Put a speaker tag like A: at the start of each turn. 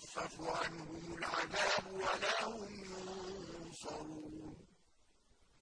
A: يُخَفَّفُ عَنْهُمُ الْعَذَابُ وَلَا هُمْ يُنصَرُونَ.